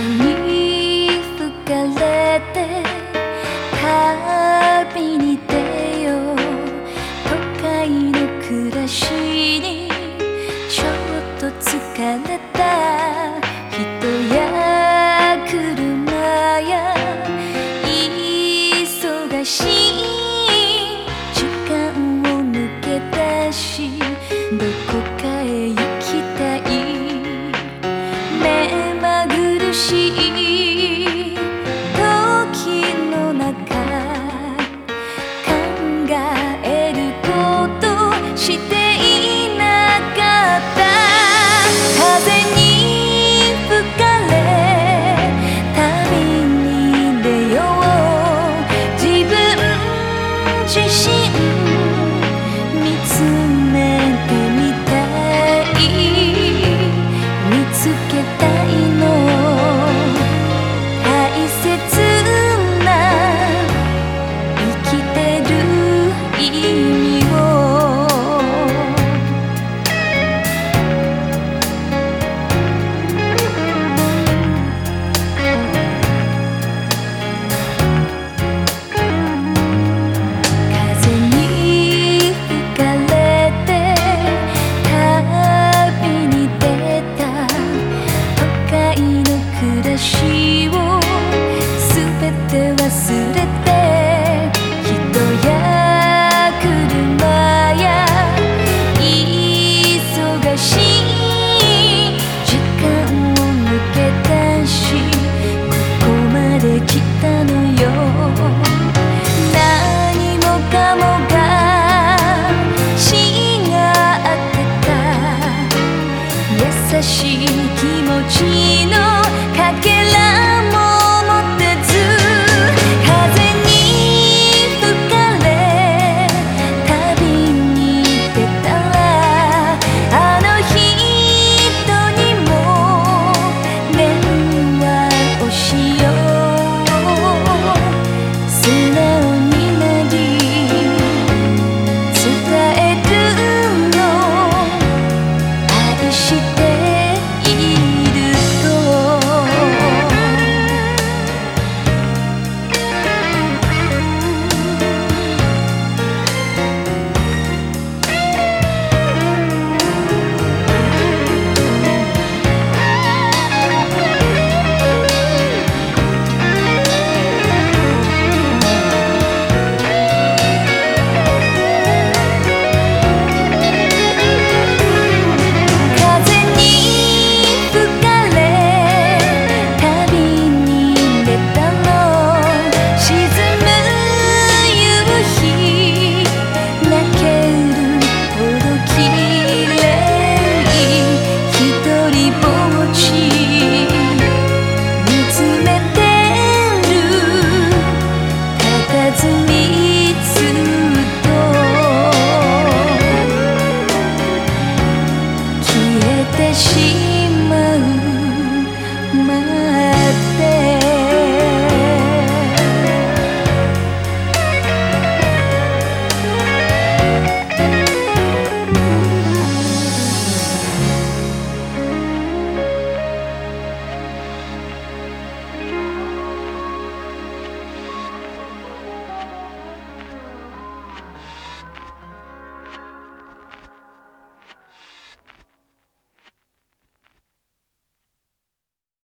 に吹かれて旅に出よう。都会の暮らしにちょっと疲れた。心。てしまう。